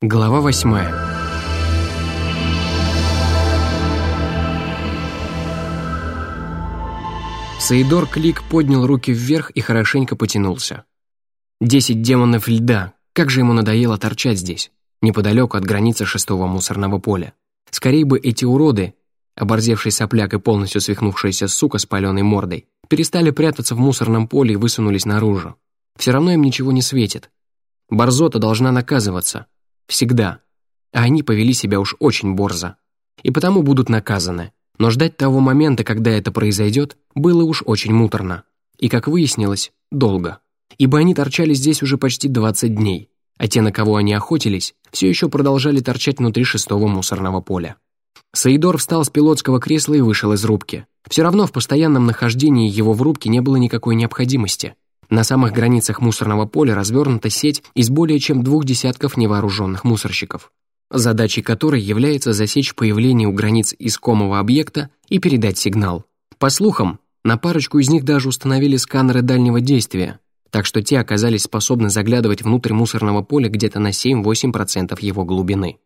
Глава восьмая. Саидор Клик поднял руки вверх и хорошенько потянулся. Десять демонов льда, как же ему надоело торчать здесь, неподалеку от границы шестого мусорного поля. Скорее бы эти уроды, оборзевший сопляк и полностью свихнувшаяся сука с паленой мордой, перестали прятаться в мусорном поле и высунулись наружу. Все равно им ничего не светит. Борзота должна наказываться. Всегда. А они повели себя уж очень борзо. И потому будут наказаны. Но ждать того момента, когда это произойдет, было уж очень муторно. И, как выяснилось, долго. Ибо они торчали здесь уже почти 20 дней, а те, на кого они охотились, все еще продолжали торчать внутри шестого мусорного поля. Саидор встал с пилотского кресла и вышел из рубки. Все равно в постоянном нахождении его в рубке не было никакой необходимости. На самых границах мусорного поля развернута сеть из более чем двух десятков невооруженных мусорщиков, задачей которой является засечь появление у границ искомого объекта и передать сигнал. По слухам, на парочку из них даже установили сканеры дальнего действия, так что те оказались способны заглядывать внутрь мусорного поля где-то на 7-8% его глубины.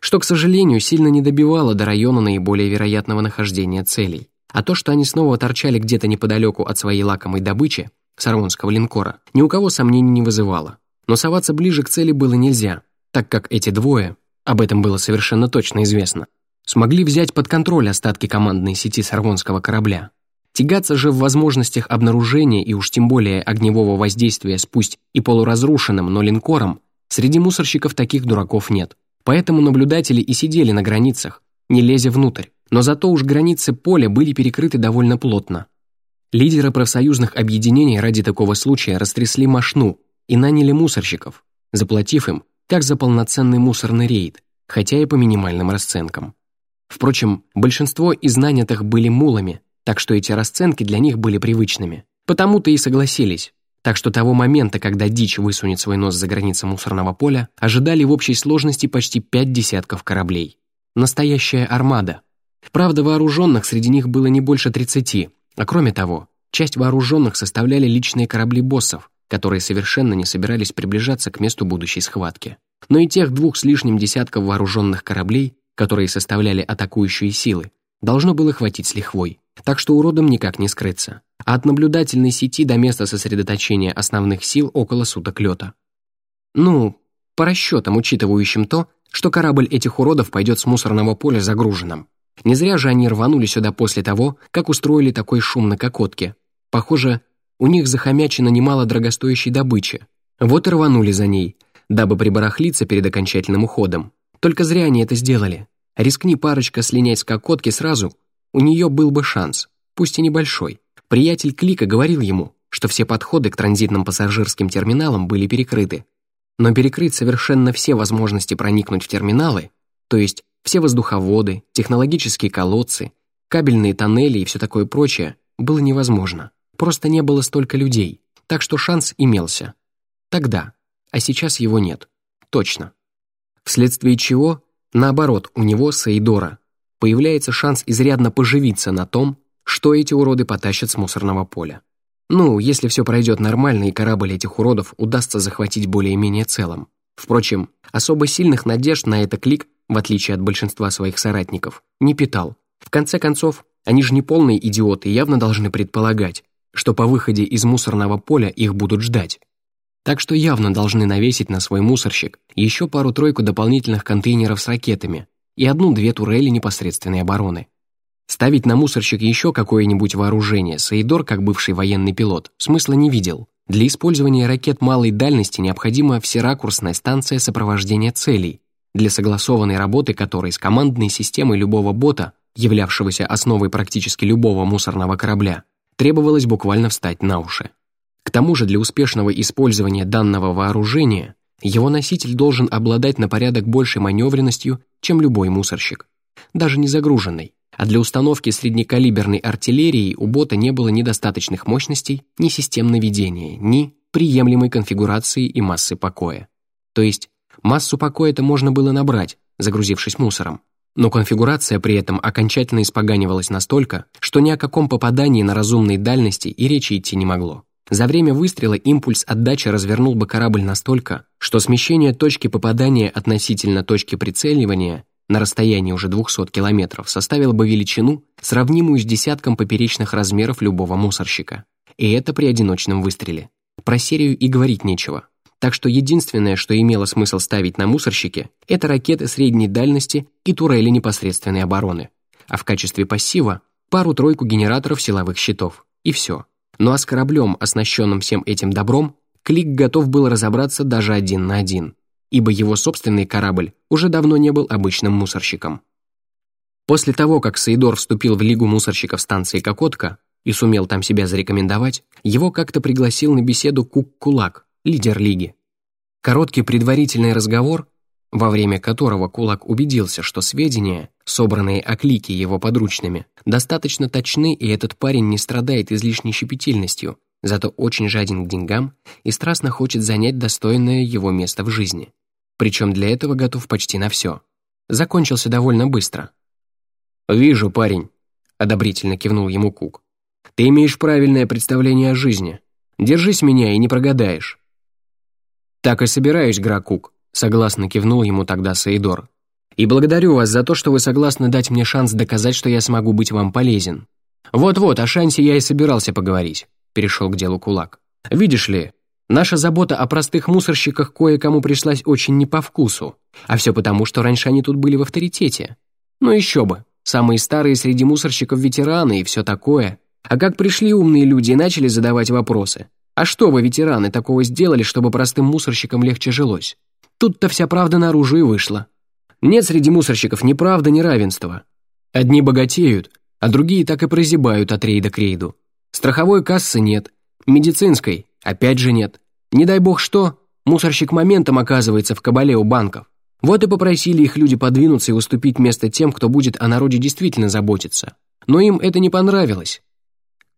Что, к сожалению, сильно не добивало до района наиболее вероятного нахождения целей. А то, что они снова торчали где-то неподалеку от своей лакомой добычи, саронского линкора, ни у кого сомнений не вызывало. Но соваться ближе к цели было нельзя, так как эти двое, об этом было совершенно точно известно, смогли взять под контроль остатки командной сети саргонского корабля. Тягаться же в возможностях обнаружения и уж тем более огневого воздействия с пусть и полуразрушенным, но линкором, среди мусорщиков таких дураков нет. Поэтому наблюдатели и сидели на границах, не лезя внутрь. Но зато уж границы поля были перекрыты довольно плотно. Лидеры профсоюзных объединений ради такого случая растрясли мошну и наняли мусорщиков, заплатив им, как за полноценный мусорный рейд, хотя и по минимальным расценкам. Впрочем, большинство из нанятых были мулами, так что эти расценки для них были привычными. Потому-то и согласились. Так что того момента, когда дичь высунет свой нос за границы мусорного поля, ожидали в общей сложности почти пять десятков кораблей. Настоящая армада. Правда, вооруженных среди них было не больше 30, а кроме того, часть вооруженных составляли личные корабли боссов, которые совершенно не собирались приближаться к месту будущей схватки. Но и тех двух с лишним десятков вооруженных кораблей, которые составляли атакующие силы, должно было хватить с лихвой, так что уродом никак не скрыться. А от наблюдательной сети до места сосредоточения основных сил около суток лета. Ну, по расчетам, учитывающим то, что корабль этих уродов пойдет с мусорного поля загруженным. Не зря же они рванули сюда после того, как устроили такой шум на Кокотке. Похоже, у них захомячено немало дорогостоящей добычи. Вот и рванули за ней, дабы прибарахлиться перед окончательным уходом. Только зря они это сделали. Рискни парочка слинять с Кокотки сразу, у нее был бы шанс, пусть и небольшой. Приятель Клика говорил ему, что все подходы к транзитным пассажирским терминалам были перекрыты. Но перекрыть совершенно все возможности проникнуть в терминалы, то есть все воздуховоды, технологические колодцы, кабельные тоннели и все такое прочее было невозможно. Просто не было столько людей, так что шанс имелся. Тогда, а сейчас его нет. Точно. Вследствие чего, наоборот, у него, Саидора, появляется шанс изрядно поживиться на том, что эти уроды потащат с мусорного поля. Ну, если все пройдет нормально и корабль этих уродов удастся захватить более-менее целым. Впрочем, особо сильных надежд на это клик в отличие от большинства своих соратников, не питал. В конце концов, они же не полные идиоты и явно должны предполагать, что по выходе из мусорного поля их будут ждать. Так что явно должны навесить на свой мусорщик еще пару-тройку дополнительных контейнеров с ракетами и одну-две турели непосредственной обороны. Ставить на мусорщик еще какое-нибудь вооружение Саидор, как бывший военный пилот, смысла не видел. Для использования ракет малой дальности необходима всеракурсная станция сопровождения целей, для согласованной работы которой с командной системой любого бота, являвшегося основой практически любого мусорного корабля, требовалось буквально встать на уши. К тому же для успешного использования данного вооружения его носитель должен обладать на порядок большей маневренностью, чем любой мусорщик, даже не загруженный, а для установки среднекалиберной артиллерии у бота не было ни достаточных мощностей, ни систем наведения, ни приемлемой конфигурации и массы покоя. То есть Массу покоя-то можно было набрать, загрузившись мусором. Но конфигурация при этом окончательно испоганивалась настолько, что ни о каком попадании на разумной дальности и речи идти не могло. За время выстрела импульс отдачи развернул бы корабль настолько, что смещение точки попадания относительно точки прицеливания на расстоянии уже 200 километров составило бы величину, сравнимую с десятком поперечных размеров любого мусорщика. И это при одиночном выстреле. Про серию и говорить нечего. Так что единственное, что имело смысл ставить на мусорщике, это ракеты средней дальности и турели непосредственной обороны. А в качестве пассива пару-тройку генераторов силовых щитов. И все. Ну а с кораблем, оснащенным всем этим добром, Клик готов был разобраться даже один на один, ибо его собственный корабль уже давно не был обычным мусорщиком. После того, как Саидор вступил в Лигу мусорщиков станции Кокотка и сумел там себя зарекомендовать, его как-то пригласил на беседу Кук-Кулак, лидер Лиги. Короткий предварительный разговор во время которого Кулак убедился, что сведения, собранные о клике его подручными, достаточно точны, и этот парень не страдает излишней щепетильностью, зато очень жаден к деньгам и страстно хочет занять достойное его место в жизни. Причем для этого готов почти на все. Закончился довольно быстро. «Вижу, парень», — одобрительно кивнул ему Кук. «Ты имеешь правильное представление о жизни. Держись меня и не прогадаешь». «Так и собираюсь, Гракук», Согласно кивнул ему тогда Саидор. «И благодарю вас за то, что вы согласны дать мне шанс доказать, что я смогу быть вам полезен. Вот-вот, о шансе я и собирался поговорить», — перешел к делу кулак. «Видишь ли, наша забота о простых мусорщиках кое-кому пришлась очень не по вкусу, а все потому, что раньше они тут были в авторитете. Ну еще бы, самые старые среди мусорщиков ветераны и все такое. А как пришли умные люди и начали задавать вопросы? А что вы, ветераны, такого сделали, чтобы простым мусорщикам легче жилось? Тут-то вся правда наружу и вышла. Нет среди мусорщиков ни правды, ни равенства. Одни богатеют, а другие так и прозябают от рейда к рейду. Страховой кассы нет, медицинской опять же нет. Не дай бог что, мусорщик моментом оказывается в кабале у банков. Вот и попросили их люди подвинуться и уступить место тем, кто будет о народе действительно заботиться. Но им это не понравилось.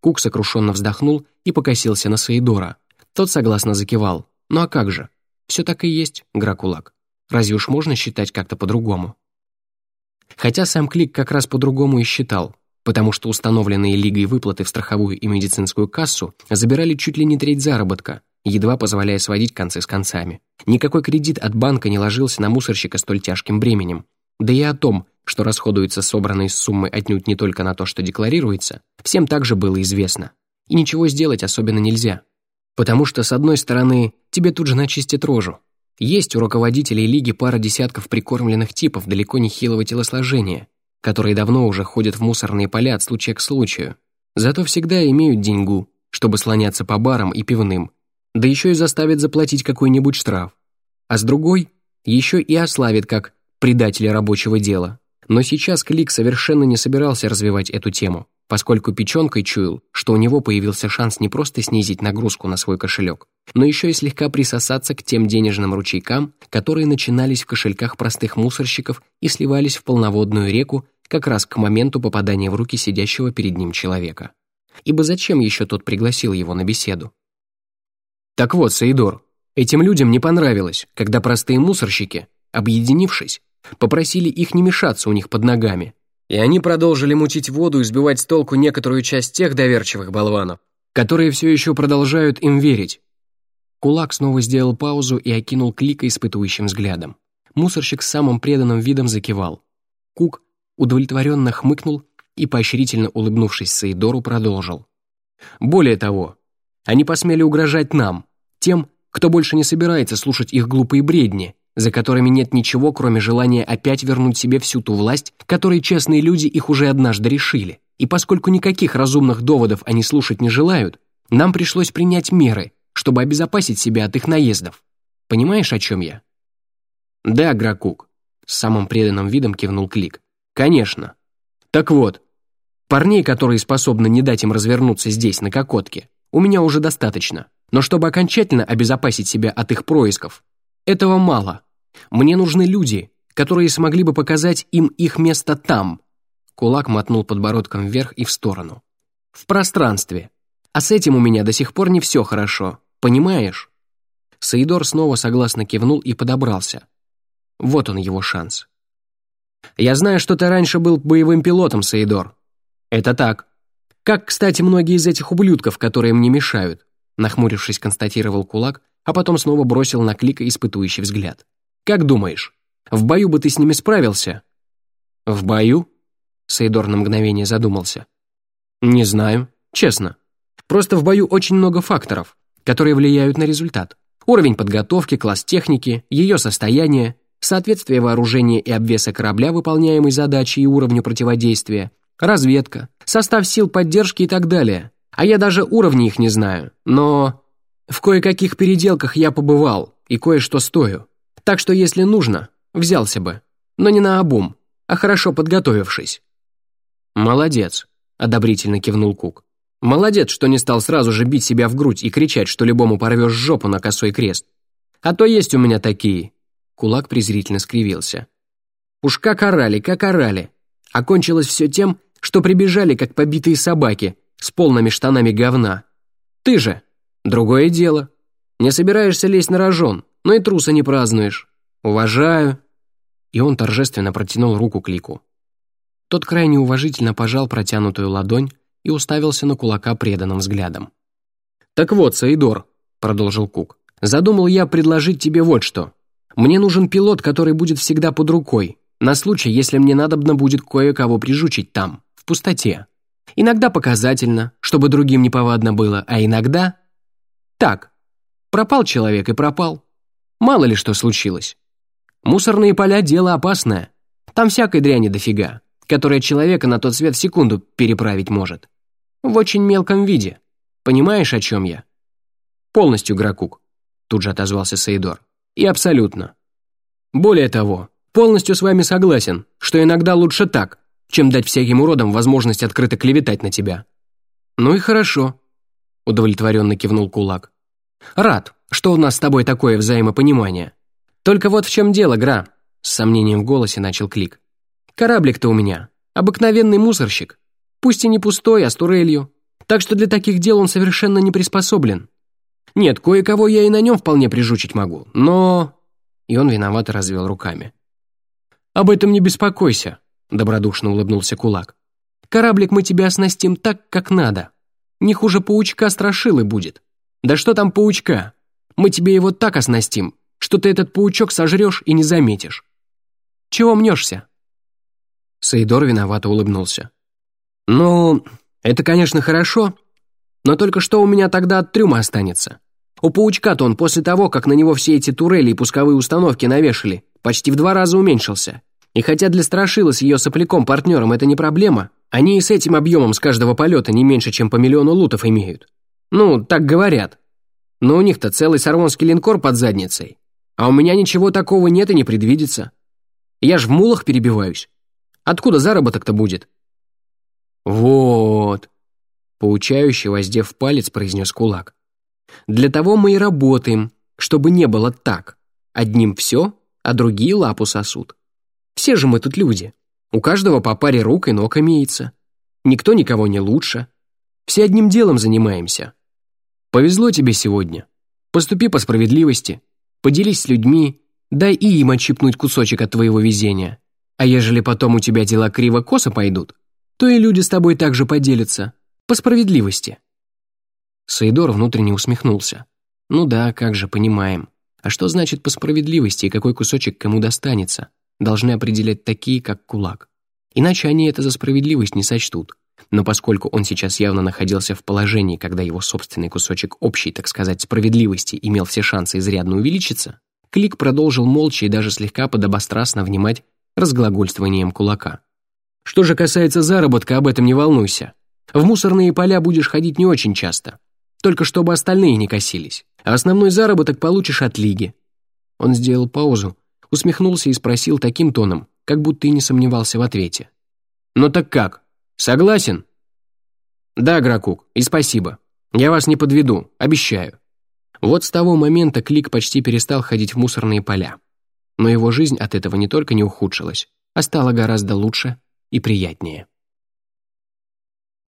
Кук сокрушенно вздохнул и покосился на Саидора. Тот согласно закивал. Ну а как же? Все так и есть, Гракулак. Разве уж можно считать как-то по-другому? Хотя сам Клик как раз по-другому и считал, потому что установленные Лигой выплаты в страховую и медицинскую кассу забирали чуть ли не треть заработка, едва позволяя сводить концы с концами. Никакой кредит от банка не ложился на мусорщика столь тяжким бременем. Да и о том, что расходуются собранные суммы отнюдь не только на то, что декларируется, всем также было известно. И ничего сделать особенно нельзя. Потому что, с одной стороны, тебе тут же начистят рожу. Есть у руководителей лиги пара десятков прикормленных типов далеко не хилого телосложения, которые давно уже ходят в мусорные поля от случая к случаю. Зато всегда имеют деньгу, чтобы слоняться по барам и пивным, да еще и заставят заплатить какой-нибудь штраф. А с другой, еще и ославит как предателя рабочего дела. Но сейчас Клик совершенно не собирался развивать эту тему поскольку печенкой чуял, что у него появился шанс не просто снизить нагрузку на свой кошелек, но еще и слегка присосаться к тем денежным ручейкам, которые начинались в кошельках простых мусорщиков и сливались в полноводную реку как раз к моменту попадания в руки сидящего перед ним человека. Ибо зачем еще тот пригласил его на беседу? Так вот, Саидор, этим людям не понравилось, когда простые мусорщики, объединившись, попросили их не мешаться у них под ногами, и они продолжили мутить воду и сбивать с толку некоторую часть тех доверчивых болванов, которые все еще продолжают им верить. Кулак снова сделал паузу и окинул Клика испытующим взглядом. Мусорщик с самым преданным видом закивал. Кук удовлетворенно хмыкнул и, поощрительно улыбнувшись Саидору, продолжил. «Более того, они посмели угрожать нам, тем, кто больше не собирается слушать их глупые бредни, за которыми нет ничего, кроме желания опять вернуть себе всю ту власть, которой честные люди их уже однажды решили. И поскольку никаких разумных доводов они слушать не желают, нам пришлось принять меры, чтобы обезопасить себя от их наездов. Понимаешь, о чем я? Да, Гракук, с самым преданным видом кивнул Клик. Конечно. Так вот, парней, которые способны не дать им развернуться здесь, на Кокотке, у меня уже достаточно. Но чтобы окончательно обезопасить себя от их происков, этого мало. Мне нужны люди, которые смогли бы показать им их место там. Кулак мотнул подбородком вверх и в сторону. В пространстве. А с этим у меня до сих пор не все хорошо. Понимаешь? Саидор снова согласно кивнул и подобрался. Вот он его шанс. «Я знаю, что ты раньше был боевым пилотом, Саидор». «Это так. Как, кстати, многие из этих ублюдков, которые мне мешают. нахмурившись, констатировал кулак, а потом снова бросил на клика испытующий взгляд. «Как думаешь, в бою бы ты с ними справился?» «В бою?» Сейдор на мгновение задумался. «Не знаю, честно. Просто в бою очень много факторов, которые влияют на результат. Уровень подготовки, класс техники, ее состояние, соответствие вооружения и обвеса корабля выполняемой задачи и уровню противодействия, разведка, состав сил поддержки и так далее. А я даже уровни их не знаю. Но в кое-каких переделках я побывал и кое-что стою. Так что, если нужно, взялся бы. Но не на обум, а хорошо подготовившись. «Молодец», — одобрительно кивнул Кук. «Молодец, что не стал сразу же бить себя в грудь и кричать, что любому порвешь жопу на косой крест. А то есть у меня такие». Кулак презрительно скривился. «Уж как орали, как орали. Окончилось все тем, что прибежали, как побитые собаки, с полными штанами говна. Ты же, другое дело. Не собираешься лезть на рожон, но и труса не празднуешь. Уважаю». И он торжественно протянул руку к Лику. Тот крайне уважительно пожал протянутую ладонь и уставился на кулака преданным взглядом. «Так вот, Саидор», — продолжил Кук, — «задумал я предложить тебе вот что. Мне нужен пилот, который будет всегда под рукой, на случай, если мне надобно будет кое-кого прижучить там, в пустоте. Иногда показательно, чтобы другим неповадно было, а иногда... Так, пропал человек и пропал. Мало ли что случилось. Мусорные поля — дело опасное. Там всякой дряни дофига, которая человека на тот свет в секунду переправить может. В очень мелком виде. Понимаешь, о чем я? Полностью, Гракук, тут же отозвался Саидор. И абсолютно. Более того, полностью с вами согласен, что иногда лучше так, чем дать всяким уродам возможность открыто клеветать на тебя. Ну и хорошо, удовлетворенно кивнул кулак. Рад, что у нас с тобой такое взаимопонимание. Только вот в чем дело, Гра, с сомнением в голосе начал Клик. Кораблик-то у меня, обыкновенный мусорщик, пусть и не пустой, а с турелью, так что для таких дел он совершенно не приспособлен. Нет, кое-кого я и на нем вполне прижучить могу, но...» И он виновато развел руками. «Об этом не беспокойся», — добродушно улыбнулся кулак. «Кораблик мы тебя оснастим так, как надо. Не хуже паучка страшилы будет. Да что там паучка? Мы тебе его так оснастим, что ты этот паучок сожрешь и не заметишь. Чего мнешься?» Саидор виновато улыбнулся. «Ну, это, конечно, хорошо, но только что у меня тогда от трюма останется? У паучка-то он после того, как на него все эти турели и пусковые установки навешали, почти в два раза уменьшился. И хотя для Страшила с ее сопляком-партнером это не проблема, они и с этим объемом с каждого полета не меньше, чем по миллиону лутов имеют. Ну, так говорят. Но у них-то целый сарвонский линкор под задницей. А у меня ничего такого нет и не предвидится. Я ж в мулах перебиваюсь. Откуда заработок-то будет? Вот. Поучающе воздев палец, произнес кулак. Для того мы и работаем, чтобы не было так. Одним все, а другие лапу сосут. Все же мы тут люди. У каждого по паре рук и ног имеется. Никто никого не лучше. Все одним делом занимаемся. Повезло тебе сегодня. Поступи по справедливости. Поделись с людьми. Дай и им отщипнуть кусочек от твоего везения. А ежели потом у тебя дела криво-косо пойдут, то и люди с тобой также поделятся. По справедливости. Саидор внутренне усмехнулся. «Ну да, как же, понимаем. А что значит по справедливости и какой кусочек кому достанется? Должны определять такие, как кулак. Иначе они это за справедливость не сочтут. Но поскольку он сейчас явно находился в положении, когда его собственный кусочек общей, так сказать, справедливости имел все шансы изрядно увеличиться, Клик продолжил молча и даже слегка подобострастно внимать разглагольствованием кулака. «Что же касается заработка, об этом не волнуйся. В мусорные поля будешь ходить не очень часто. Только чтобы остальные не косились. А основной заработок получишь от лиги». Он сделал паузу, усмехнулся и спросил таким тоном, как будто и не сомневался в ответе. «Ну так как? Согласен?» «Да, Гракук, и спасибо. Я вас не подведу, обещаю». Вот с того момента Клик почти перестал ходить в мусорные поля. Но его жизнь от этого не только не ухудшилась, а стала гораздо лучше и приятнее.